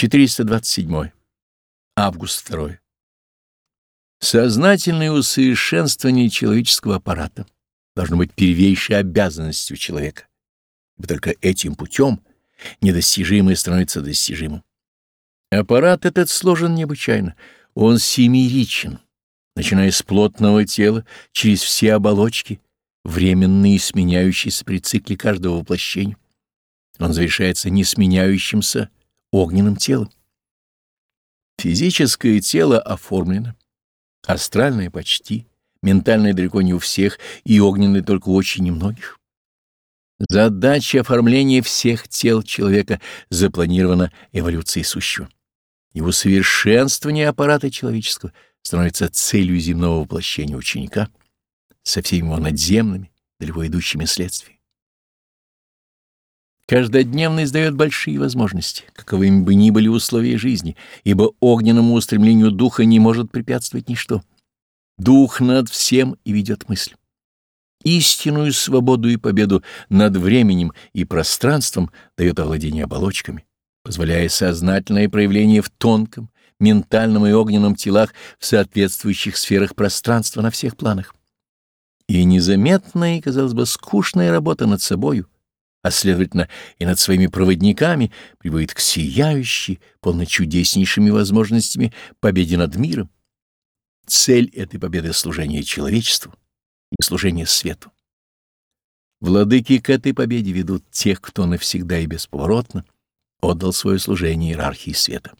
427. Август 2. Сознательное усовершенствование человеческого аппарата должно быть первейшей обязанностью человека, ибо только этим путем недостижимое становится достижимым. Аппарат этот сложен необычайно, он семеричен, начиная с плотного тела, через все оболочки, временные сменяющиеся при цикле каждого воплощения. Он завершается несменяющимся огненным телом. Физическое тело оформлено, астральное почти, ментальное далеко не у всех и огненное только у очень немногих. Задача оформления всех тел человека запланирована эволюцией сущего. Его совершенствование аппарата человеческого становится целью земного воплощения ученика со всеми его надземными, далеко идущими следствиями. Каждодневно издает большие возможности, каковыми бы ни были условия жизни, ибо огненному устремлению духа не может препятствовать ничто. Дух над всем и ведет мысль. Истинную свободу и победу над временем и пространством дает овладение оболочками, позволяя сознательное проявление в тонком, ментальном и огненном телах в соответствующих сферах пространства на всех планах. И незаметная казалось бы, скучная работа над собою — а следовательно и над своими проводниками, приводит к сияющей, полно чудеснейшими возможностями победе над миром. Цель этой победы — служение человечеству и служение свету. Владыки к этой победе ведут тех, кто навсегда и бесповоротно отдал свое служение иерархии света.